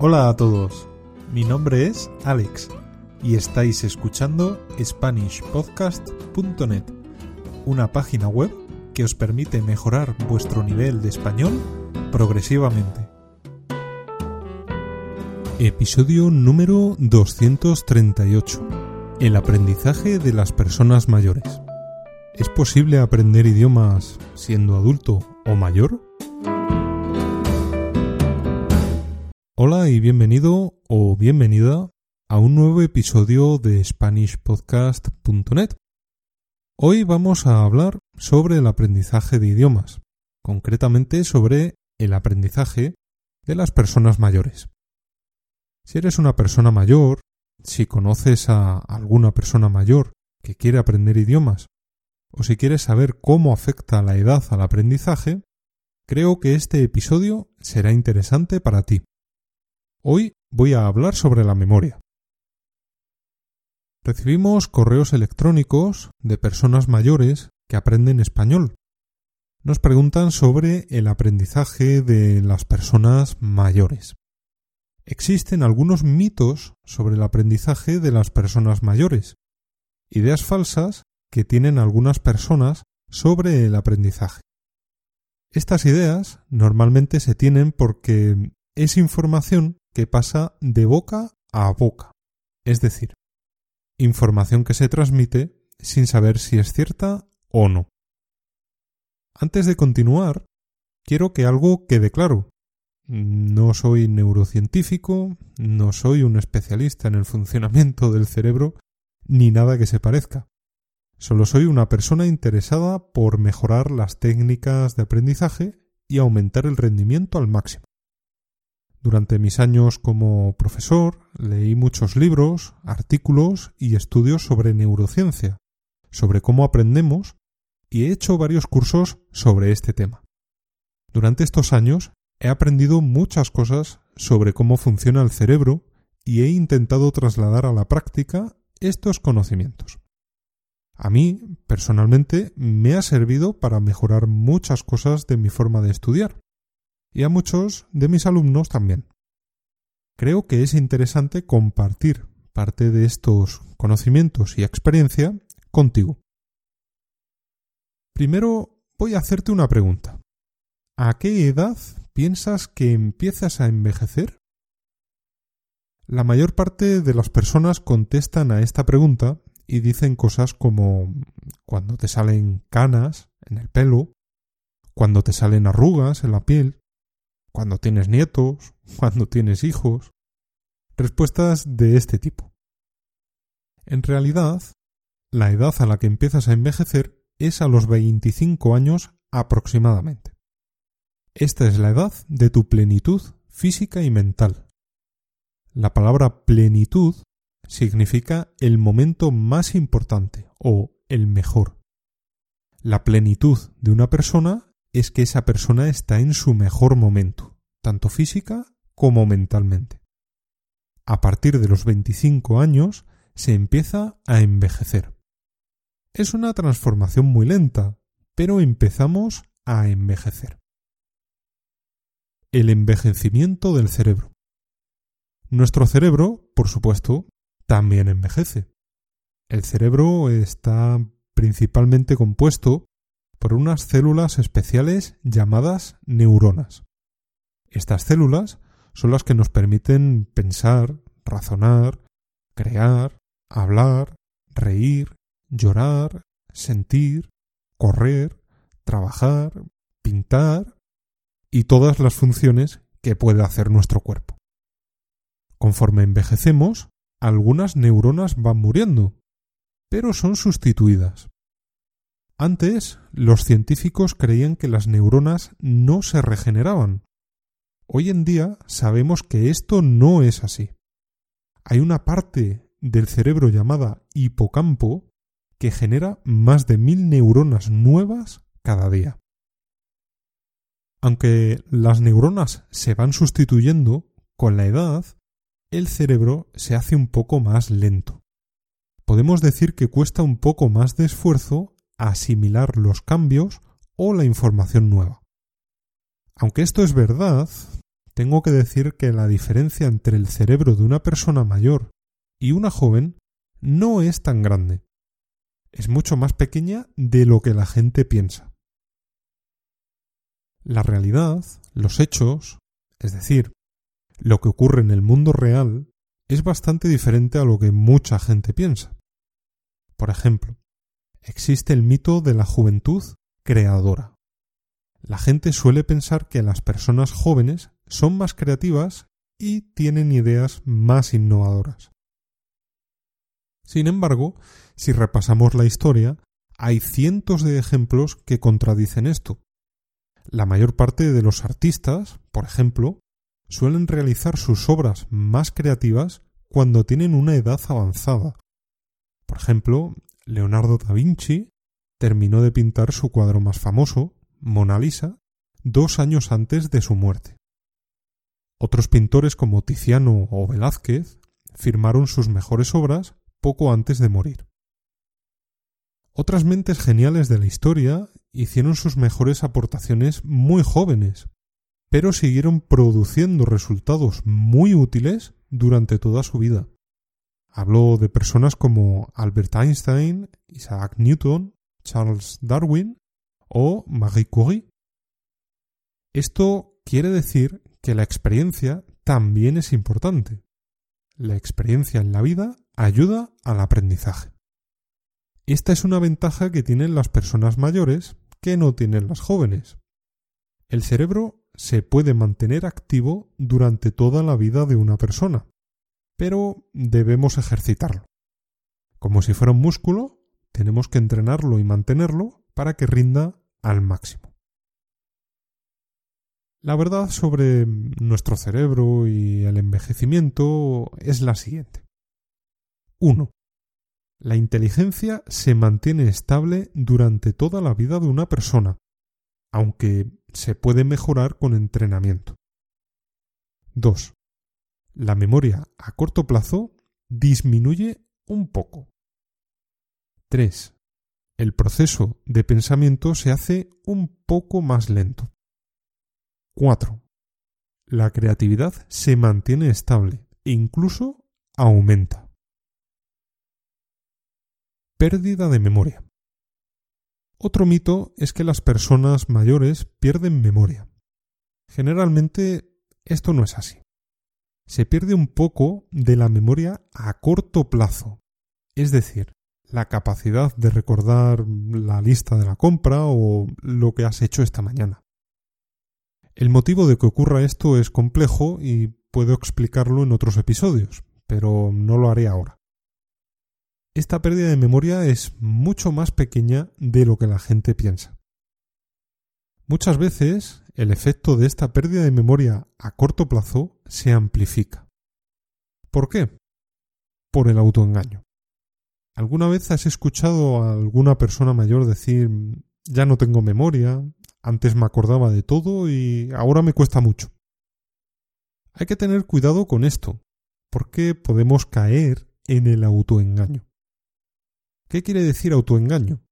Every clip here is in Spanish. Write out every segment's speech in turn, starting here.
Hola a todos, mi nombre es Alex y estáis escuchando SpanishPodcast.net, una página web que os permite mejorar vuestro nivel de español progresivamente. Episodio número 238. El aprendizaje de las personas mayores. ¿Es posible aprender idiomas siendo adulto o mayor? Hola y bienvenido o bienvenida a un nuevo episodio de SpanishPodcast.net. Hoy vamos a hablar sobre el aprendizaje de idiomas, concretamente sobre el aprendizaje de las personas mayores. Si eres una persona mayor, si conoces a alguna persona mayor que quiere aprender idiomas, o si quieres saber cómo afecta la edad al aprendizaje, creo que este episodio será interesante para ti. Hoy voy a hablar sobre la memoria. Recibimos correos electrónicos de personas mayores que aprenden español. Nos preguntan sobre el aprendizaje de las personas mayores. Existen algunos mitos sobre el aprendizaje de las personas mayores, ideas falsas que tienen algunas personas sobre el aprendizaje. Estas ideas normalmente se tienen porque es información que pasa de boca a boca, es decir, información que se transmite sin saber si es cierta o no. Antes de continuar, quiero que algo quede claro. No soy neurocientífico, no soy un especialista en el funcionamiento del cerebro, ni nada que se parezca. Solo soy una persona interesada por mejorar las técnicas de aprendizaje y aumentar el rendimiento al máximo. Durante mis años como profesor leí muchos libros, artículos y estudios sobre neurociencia, sobre cómo aprendemos, y he hecho varios cursos sobre este tema. Durante estos años he aprendido muchas cosas sobre cómo funciona el cerebro y he intentado trasladar a la práctica estos conocimientos. A mí, personalmente, me ha servido para mejorar muchas cosas de mi forma de estudiar, y a muchos de mis alumnos también. Creo que es interesante compartir parte de estos conocimientos y experiencia contigo. Primero voy a hacerte una pregunta. ¿A qué edad piensas que empiezas a envejecer? La mayor parte de las personas contestan a esta pregunta y dicen cosas como cuando te salen canas en el pelo, cuando te salen arrugas en la piel, cuando tienes nietos, cuando tienes hijos. Respuestas de este tipo. En realidad, la edad a la que empiezas a envejecer es a los 25 años aproximadamente. Esta es la edad de tu plenitud física y mental. La palabra plenitud significa el momento más importante o el mejor. La plenitud de una persona es que esa persona está en su mejor momento, tanto física como mentalmente. A partir de los 25 años se empieza a envejecer. Es una transformación muy lenta, pero empezamos a envejecer el envejecimiento del cerebro. Nuestro cerebro, por supuesto, también envejece. El cerebro está principalmente compuesto por unas células especiales llamadas neuronas. Estas células son las que nos permiten pensar, razonar, crear, hablar, reír, llorar, sentir, correr, trabajar, pintar y todas las funciones que puede hacer nuestro cuerpo. Conforme envejecemos, algunas neuronas van muriendo, pero son sustituidas. Antes, los científicos creían que las neuronas no se regeneraban. Hoy en día sabemos que esto no es así. Hay una parte del cerebro llamada hipocampo que genera más de mil neuronas nuevas cada día. Aunque las neuronas se van sustituyendo, con la edad, el cerebro se hace un poco más lento. Podemos decir que cuesta un poco más de esfuerzo asimilar los cambios o la información nueva. Aunque esto es verdad, tengo que decir que la diferencia entre el cerebro de una persona mayor y una joven no es tan grande. Es mucho más pequeña de lo que la gente piensa. La realidad, los hechos, es decir, lo que ocurre en el mundo real, es bastante diferente a lo que mucha gente piensa. Por ejemplo, existe el mito de la juventud creadora. La gente suele pensar que las personas jóvenes son más creativas y tienen ideas más innovadoras. Sin embargo, si repasamos la historia, hay cientos de ejemplos que contradicen esto. La mayor parte de los artistas, por ejemplo, suelen realizar sus obras más creativas cuando tienen una edad avanzada. Por ejemplo, Leonardo da Vinci terminó de pintar su cuadro más famoso, Mona Lisa, dos años antes de su muerte. Otros pintores como Tiziano o Velázquez firmaron sus mejores obras poco antes de morir. Otras mentes geniales de la historia hicieron sus mejores aportaciones muy jóvenes, pero siguieron produciendo resultados muy útiles durante toda su vida. Hablo de personas como Albert Einstein, Isaac Newton, Charles Darwin o Marie Curie. Esto quiere decir que la experiencia también es importante. La experiencia en la vida ayuda al aprendizaje. Esta es una ventaja que tienen las personas mayores que no tienen las jóvenes. El cerebro se puede mantener activo durante toda la vida de una persona, pero debemos ejercitarlo. Como si fuera un músculo, tenemos que entrenarlo y mantenerlo para que rinda al máximo. La verdad sobre nuestro cerebro y el envejecimiento es la siguiente. 1. La inteligencia se mantiene estable durante toda la vida de una persona, aunque se puede mejorar con entrenamiento. 2. La memoria a corto plazo disminuye un poco. 3. El proceso de pensamiento se hace un poco más lento. 4. La creatividad se mantiene estable e incluso aumenta. Pérdida de memoria. Otro mito es que las personas mayores pierden memoria. Generalmente esto no es así. Se pierde un poco de la memoria a corto plazo, es decir, la capacidad de recordar la lista de la compra o lo que has hecho esta mañana. El motivo de que ocurra esto es complejo y puedo explicarlo en otros episodios, pero no lo haré ahora. Esta pérdida de memoria es mucho más pequeña de lo que la gente piensa. Muchas veces el efecto de esta pérdida de memoria a corto plazo se amplifica. ¿Por qué? Por el autoengaño. ¿Alguna vez has escuchado a alguna persona mayor decir ya no tengo memoria, antes me acordaba de todo y ahora me cuesta mucho. Hay que tener cuidado con esto, porque podemos caer en el autoengaño. ¿Qué quiere decir autoengaño?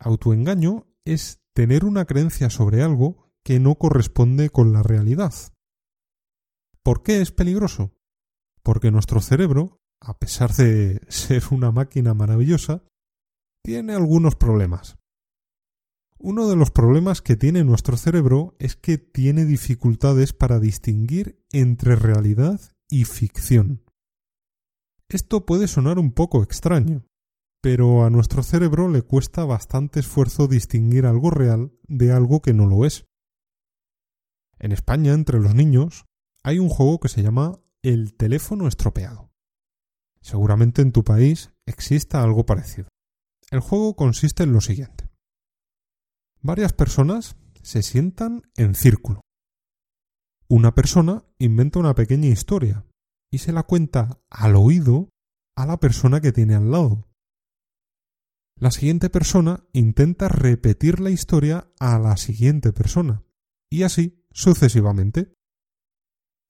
Autoengaño es tener una creencia sobre algo que no corresponde con la realidad. ¿Por qué es peligroso? Porque nuestro cerebro, a pesar de ser una máquina maravillosa, tiene algunos problemas. Uno de los problemas que tiene nuestro cerebro es que tiene dificultades para distinguir entre realidad y ficción. Esto puede sonar un poco extraño, pero a nuestro cerebro le cuesta bastante esfuerzo distinguir algo real de algo que no lo es. En España, entre los niños, hay un juego que se llama el teléfono estropeado. Seguramente en tu país exista algo parecido. El juego consiste en lo siguiente. Varias personas se sientan en círculo. Una persona inventa una pequeña historia y se la cuenta al oído a la persona que tiene al lado. La siguiente persona intenta repetir la historia a la siguiente persona y así sucesivamente.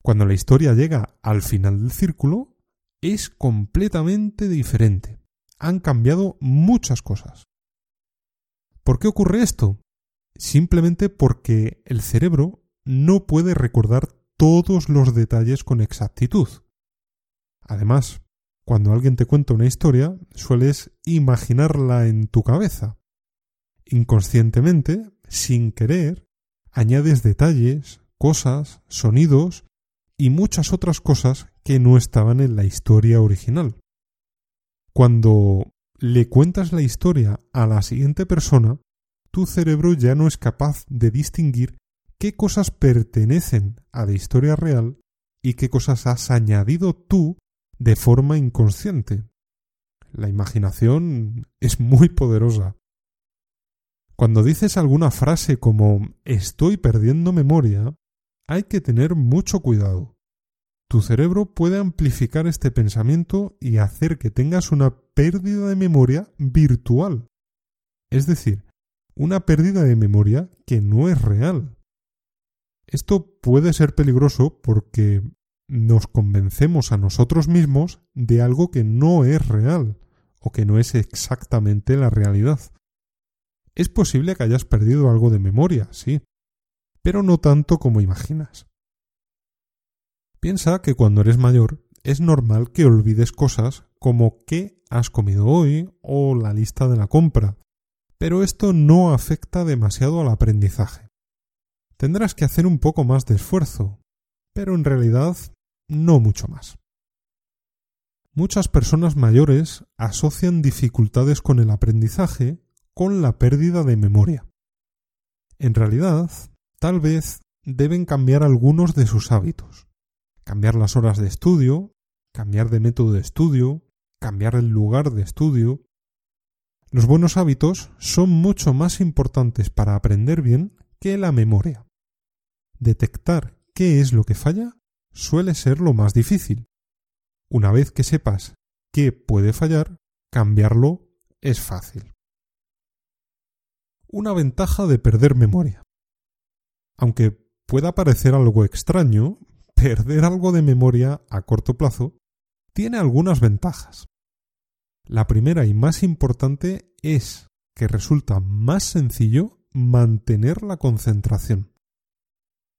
Cuando la historia llega al final del círculo, es completamente diferente. Han cambiado muchas cosas. ¿Por qué ocurre esto? Simplemente porque el cerebro no puede recordar todos los detalles con exactitud. Además, cuando alguien te cuenta una historia, sueles imaginarla en tu cabeza. Inconscientemente, sin querer, añades detalles, cosas, sonidos y muchas otras cosas que no estaban en la historia original. Cuando le cuentas la historia a la siguiente persona, tu cerebro ya no es capaz de distinguir qué cosas pertenecen a la historia real y qué cosas has añadido tú de forma inconsciente. La imaginación es muy poderosa. Cuando dices alguna frase como estoy perdiendo memoria, hay que tener mucho cuidado. Tu cerebro puede amplificar este pensamiento y hacer que tengas una pérdida de memoria virtual. Es decir, una pérdida de memoria que no es real. Esto puede ser peligroso porque nos convencemos a nosotros mismos de algo que no es real o que no es exactamente la realidad. Es posible que hayas perdido algo de memoria, sí, pero no tanto como imaginas. Piensa que cuando eres mayor es normal que olvides cosas como qué has comido hoy o la lista de la compra, pero esto no afecta demasiado al aprendizaje. Tendrás que hacer un poco más de esfuerzo, pero en realidad no mucho más. Muchas personas mayores asocian dificultades con el aprendizaje con la pérdida de memoria. En realidad, tal vez deben cambiar algunos de sus hábitos. Cambiar las horas de estudio, cambiar de método de estudio, cambiar el lugar de estudio. Los buenos hábitos son mucho más importantes para aprender bien que la memoria. Detectar qué es lo que falla suele ser lo más difícil. Una vez que sepas qué puede fallar, cambiarlo es fácil. Una ventaja de perder memoria. Aunque pueda parecer algo extraño, perder algo de memoria a corto plazo tiene algunas ventajas. La primera y más importante es que resulta más sencillo mantener la concentración.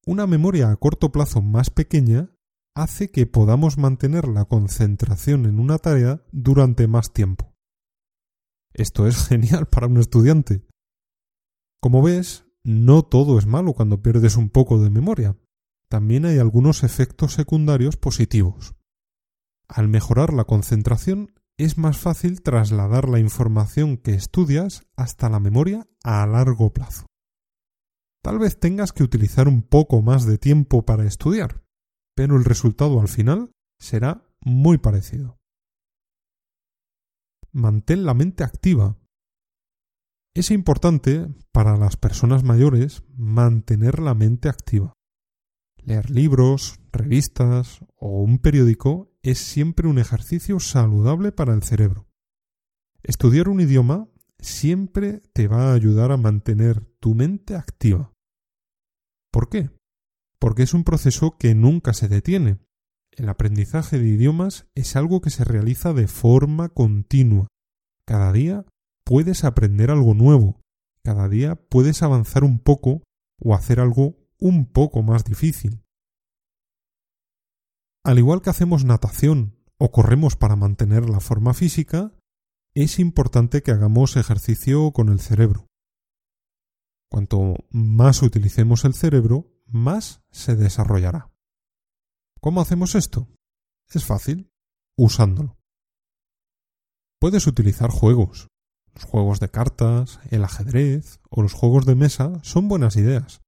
Una memoria a corto plazo más pequeña hace que podamos mantener la concentración en una tarea durante más tiempo. Esto es genial para un estudiante. Como ves, no todo es malo cuando pierdes un poco de memoria. También hay algunos efectos secundarios positivos. Al mejorar la concentración es más fácil trasladar la información que estudias hasta la memoria a largo plazo. Tal vez tengas que utilizar un poco más de tiempo para estudiar, pero el resultado al final será muy parecido. Mantén la mente activa. Es importante para las personas mayores mantener la mente activa. Leer libros, revistas o un periódico es siempre un ejercicio saludable para el cerebro. Estudiar un idioma siempre te va a ayudar a mantener tu mente activa. ¿Por qué? Porque es un proceso que nunca se detiene. El aprendizaje de idiomas es algo que se realiza de forma continua. Cada día puedes aprender algo nuevo. Cada día puedes avanzar un poco o hacer algo un poco más difícil. Al igual que hacemos natación o corremos para mantener la forma física, es importante que hagamos ejercicio con el cerebro. Cuanto más utilicemos el cerebro, más se desarrollará. ¿Cómo hacemos esto? Es fácil, usándolo. Puedes utilizar juegos. Los juegos de cartas, el ajedrez o los juegos de mesa son buenas ideas.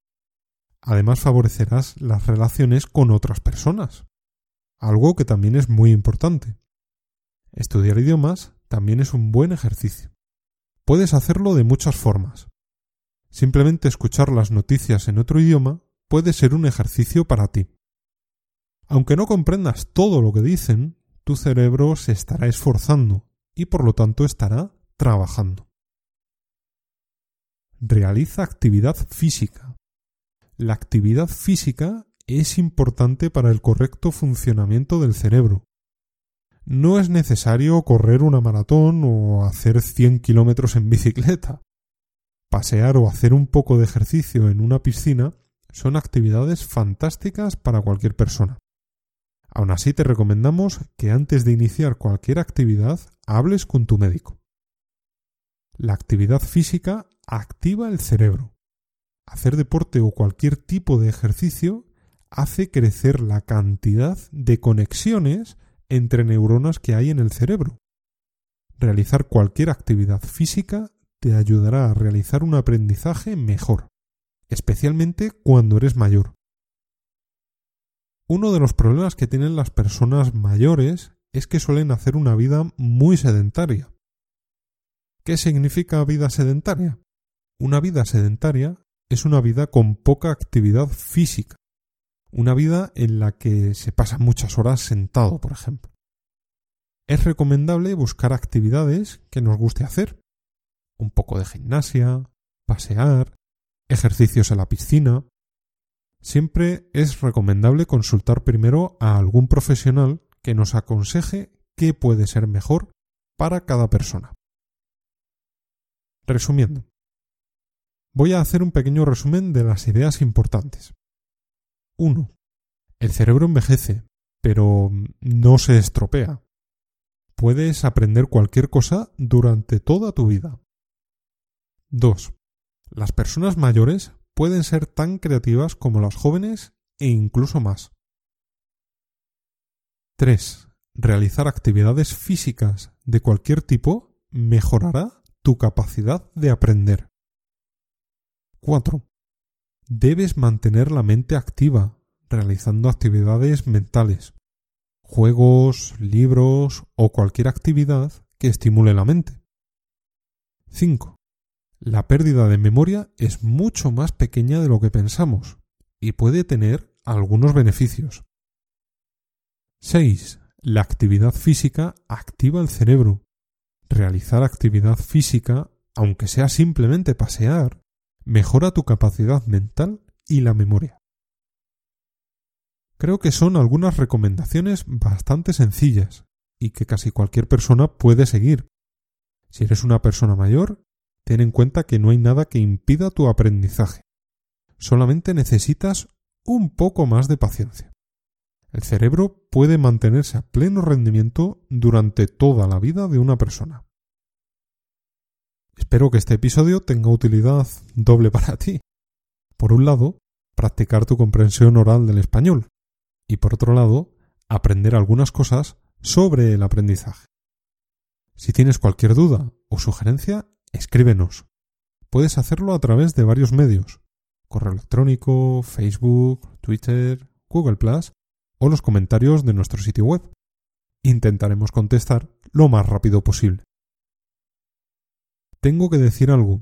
Además favorecerás las relaciones con otras personas, algo que también es muy importante. Estudiar idiomas también es un buen ejercicio. Puedes hacerlo de muchas formas. Simplemente escuchar las noticias en otro idioma puede ser un ejercicio para ti. Aunque no comprendas todo lo que dicen, tu cerebro se estará esforzando y por lo tanto estará trabajando. Realiza actividad física. La actividad física es importante para el correcto funcionamiento del cerebro. No es necesario correr una maratón o hacer 100 kilómetros en bicicleta. Pasear o hacer un poco de ejercicio en una piscina son actividades fantásticas para cualquier persona. Aún así te recomendamos que antes de iniciar cualquier actividad hables con tu médico. La actividad física activa el cerebro. Hacer deporte o cualquier tipo de ejercicio hace crecer la cantidad de conexiones entre neuronas que hay en el cerebro. Realizar cualquier actividad física te ayudará a realizar un aprendizaje mejor, especialmente cuando eres mayor. Uno de los problemas que tienen las personas mayores es que suelen hacer una vida muy sedentaria. ¿Qué significa vida sedentaria? Una vida sedentaria es una vida con poca actividad física, una vida en la que se pasa muchas horas sentado, por ejemplo. Es recomendable buscar actividades que nos guste hacer, un poco de gimnasia, pasear, ejercicios en la piscina. Siempre es recomendable consultar primero a algún profesional que nos aconseje qué puede ser mejor para cada persona. Resumiendo, voy a hacer un pequeño resumen de las ideas importantes. 1. El cerebro envejece, pero no se estropea. Puedes aprender cualquier cosa durante toda tu vida. 2. Las personas mayores pueden ser tan creativas como las jóvenes e incluso más. 3. Realizar actividades físicas de cualquier tipo mejorará tu capacidad de aprender. 4. Debes mantener la mente activa, realizando actividades mentales, juegos, libros o cualquier actividad que estimule la mente. 5. La pérdida de memoria es mucho más pequeña de lo que pensamos y puede tener algunos beneficios. 6. La actividad física activa el cerebro Realizar actividad física, aunque sea simplemente pasear, mejora tu capacidad mental y la memoria. Creo que son algunas recomendaciones bastante sencillas y que casi cualquier persona puede seguir. Si eres una persona mayor, ten en cuenta que no hay nada que impida tu aprendizaje. Solamente necesitas un poco más de paciencia. El cerebro puede mantenerse a pleno rendimiento durante toda la vida de una persona. Espero que este episodio tenga utilidad doble para ti. Por un lado, practicar tu comprensión oral del español y por otro lado, aprender algunas cosas sobre el aprendizaje. Si tienes cualquier duda o sugerencia, escríbenos. Puedes hacerlo a través de varios medios correo electrónico, Facebook, Twitter, Google o los comentarios de nuestro sitio web. Intentaremos contestar lo más rápido posible. Tengo que decir algo.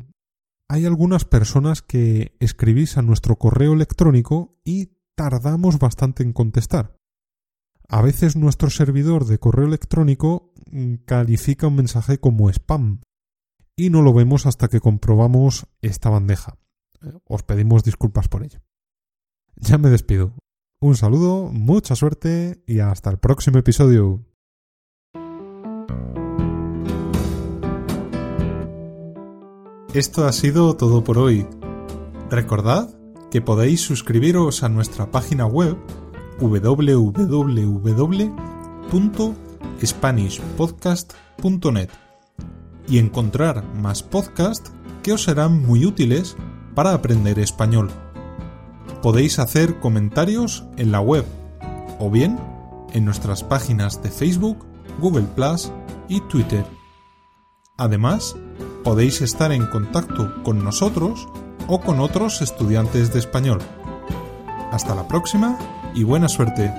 Hay algunas personas que escribís a nuestro correo electrónico y tardamos bastante en contestar. A veces nuestro servidor de correo electrónico mm, califica un mensaje como spam y no lo vemos hasta que comprobamos esta bandeja. Os pedimos disculpas por ello. Ya me despido. Un saludo, mucha suerte y hasta el próximo episodio. Esto ha sido todo por hoy. Recordad que podéis suscribiros a nuestra página web www.spanishpodcast.net y encontrar más podcasts que os serán muy útiles para aprender español podéis hacer comentarios en la web o bien en nuestras páginas de Facebook, Google Plus y Twitter. Además, podéis estar en contacto con nosotros o con otros estudiantes de español. Hasta la próxima y buena suerte.